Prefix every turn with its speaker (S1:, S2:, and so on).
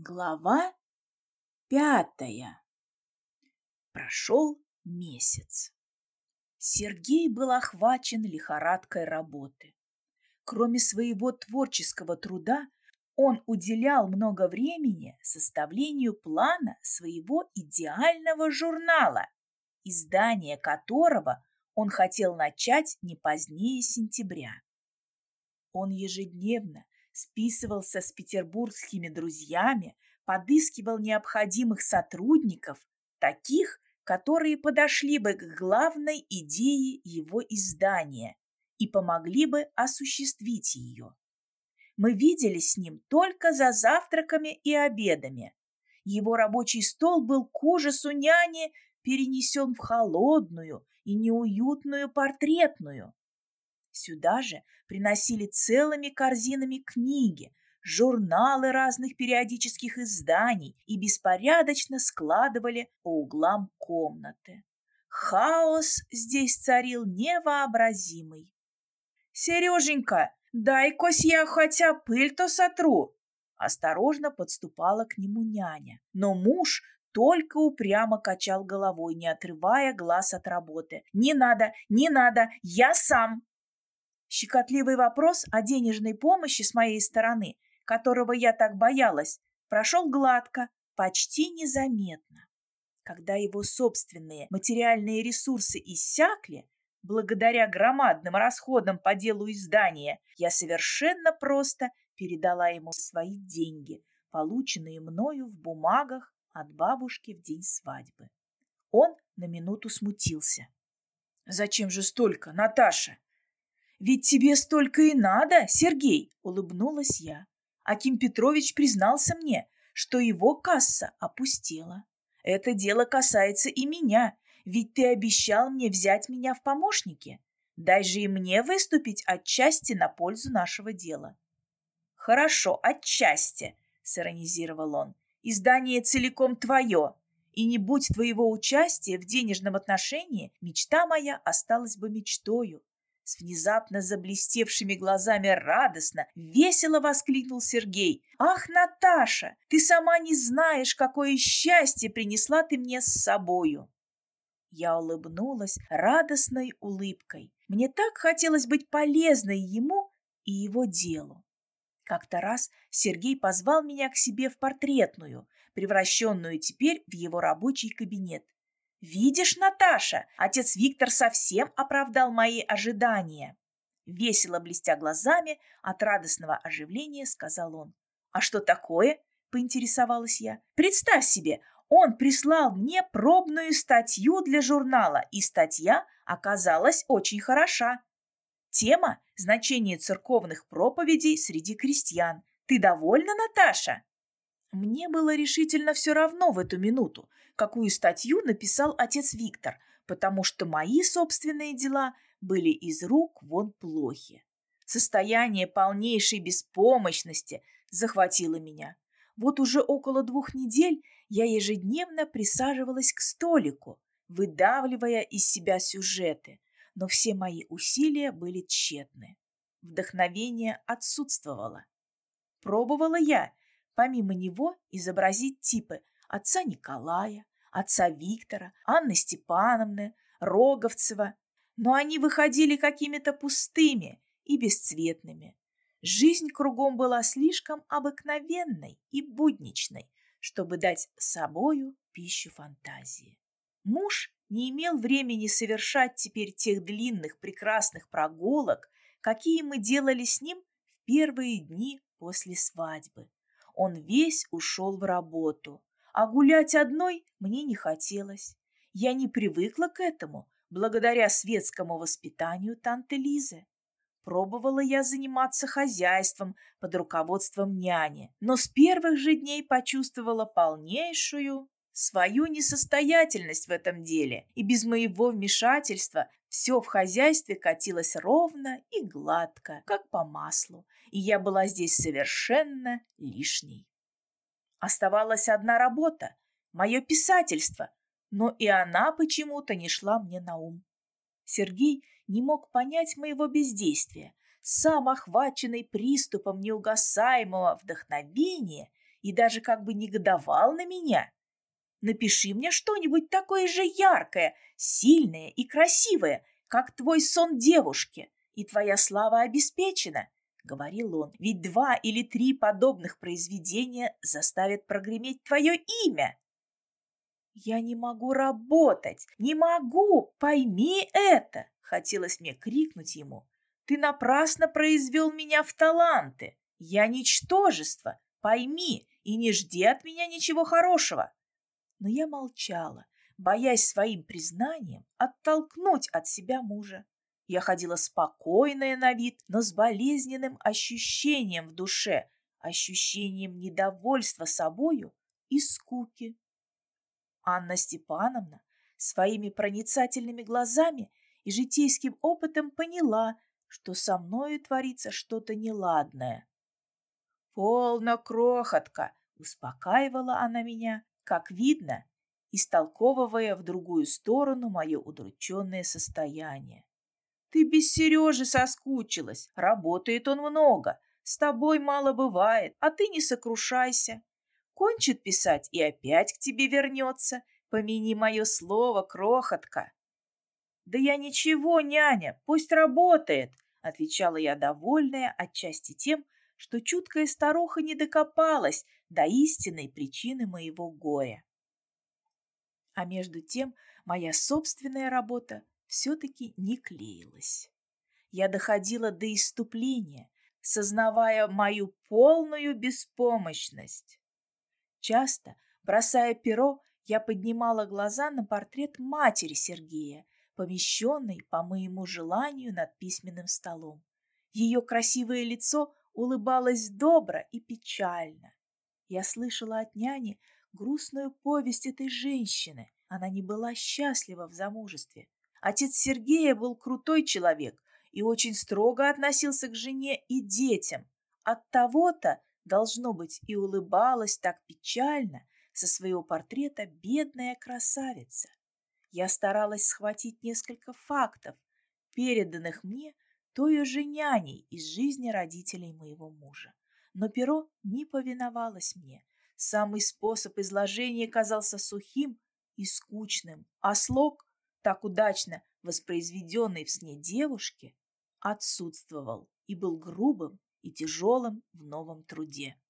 S1: Глава пятая. Прошел месяц. Сергей был охвачен лихорадкой работы. Кроме своего творческого труда, он уделял много времени составлению плана своего идеального журнала, издание которого он хотел начать не позднее сентября. Он ежедневно списывался с петербургскими друзьями, подыскивал необходимых сотрудников, таких, которые подошли бы к главной идее его издания и помогли бы осуществить ее. Мы виделись с ним только за завтраками и обедами. Его рабочий стол был к ужасу няни перенесен в холодную и неуютную портретную. Сюда же приносили целыми корзинами книги, журналы разных периодических изданий и беспорядочно складывали по углам комнаты. Хаос здесь царил невообразимый. «Сереженька, дай-кось я хотя пыль-то сотру!» Осторожно подступала к нему няня, но муж только упрямо качал головой, не отрывая глаз от работы. «Не надо, не надо, я сам!» Щекотливый вопрос о денежной помощи с моей стороны, которого я так боялась, прошел гладко, почти незаметно. Когда его собственные материальные ресурсы иссякли, благодаря громадным расходам по делу издания, я совершенно просто передала ему свои деньги, полученные мною в бумагах от бабушки в день свадьбы. Он на минуту смутился. «Зачем же столько, Наташа?» «Ведь тебе столько и надо, Сергей!» – улыбнулась я. Аким Петрович признался мне, что его касса опустела. Это дело касается и меня, ведь ты обещал мне взять меня в помощники. Дай же и мне выступить отчасти на пользу нашего дела. Хорошо, отчасти, сиронизировал он. Издание целиком твое, и не будь твоего участия в денежном отношении, мечта моя осталась бы мечтою, с внезапно заблестевшими глазами радостно, весело воскликнул Сергей. «Ах, Наташа, ты сама не знаешь, какое счастье принесла ты мне с собою!» Я улыбнулась радостной улыбкой. Мне так хотелось быть полезной ему и его делу. Как-то раз Сергей позвал меня к себе в портретную, превращенную теперь в его рабочий кабинет. «Видишь, Наташа, отец Виктор совсем оправдал мои ожидания!» Весело блестя глазами от радостного оживления, сказал он. «А что такое?» – поинтересовалась я. «Представь себе, он прислал мне пробную статью для журнала, и статья оказалась очень хороша. Тема – значение церковных проповедей среди крестьян. Ты довольна, Наташа?» Мне было решительно все равно в эту минуту, какую статью написал отец Виктор, потому что мои собственные дела были из рук вон плохи. Состояние полнейшей беспомощности захватило меня. Вот уже около двух недель я ежедневно присаживалась к столику, выдавливая из себя сюжеты, но все мои усилия были тщетны. Вдохновение отсутствовало. Пробовала я помимо него изобразить типы отца Николая, отца Виктора, Анны Степановны, Роговцева, но они выходили какими-то пустыми и бесцветными. Жизнь кругом была слишком обыкновенной и будничной, чтобы дать собою пищу фантазии. Муж не имел времени совершать теперь тех длинных прекрасных прогулок, какие мы делали с ним в первые дни после свадьбы он весь ушел в работу. А гулять одной мне не хотелось. Я не привыкла к этому, благодаря светскому воспитанию танты Лизы. Пробовала я заниматься хозяйством под руководством няни, но с первых же дней почувствовала полнейшую свою несостоятельность в этом деле, и без моего вмешательства все в хозяйстве катилось ровно и гладко, как по маслу, и я была здесь совершенно лишней. Оставалась одна работа – мое писательство, но и она почему-то не шла мне на ум. Сергей не мог понять моего бездействия. Сам охваченный приступом неугасаемого вдохновения, и даже как бы негодовал на меня. Напиши мне что-нибудь такое же яркое, сильное и красивое, как твой сон девушки, и твоя слава обеспечена, — говорил он, — ведь два или три подобных произведения заставят прогреметь твое имя. Я не могу работать, не могу, пойми это, — хотелось мне крикнуть ему. Ты напрасно произвел меня в таланты. Я ничтожество, пойми, и не жди от меня ничего хорошего но я молчала, боясь своим признанием оттолкнуть от себя мужа. Я ходила спокойная на вид, но с болезненным ощущением в душе, ощущением недовольства собою и скуки. Анна Степановна своими проницательными глазами и житейским опытом поняла, что со мною творится что-то неладное. «Полно, крохотка!» — успокаивала она меня как видно, истолковывая в другую сторону мое удрученное состояние. Ты без Сережи соскучилась, работает он много, с тобой мало бывает, а ты не сокрушайся. Кончит писать и опять к тебе вернется, помяни мое слово, крохотка. Да я ничего, няня, пусть работает, отвечала я, довольная отчасти тем, что чуткая старуха не докопалась до истинной причины моего горя. А между тем моя собственная работа все-таки не клеилась. Я доходила до иступления, сознавая мою полную беспомощность. Часто, бросая перо, я поднимала глаза на портрет матери Сергея, помещенный по моему желанию над письменным столом. Ее красивое лицо улыбалась добро и печально. Я слышала от няни грустную повесть этой женщины. Она не была счастлива в замужестве. Отец Сергея был крутой человек и очень строго относился к жене и детям. От того-то, должно быть, и улыбалась так печально со своего портрета бедная красавица. Я старалась схватить несколько фактов, переданных мне той же няней из жизни родителей моего мужа. Но перо не повиновалось мне. Самый способ изложения казался сухим и скучным, а слог, так удачно воспроизведенный в сне девушки, отсутствовал и был грубым и тяжелым в новом труде.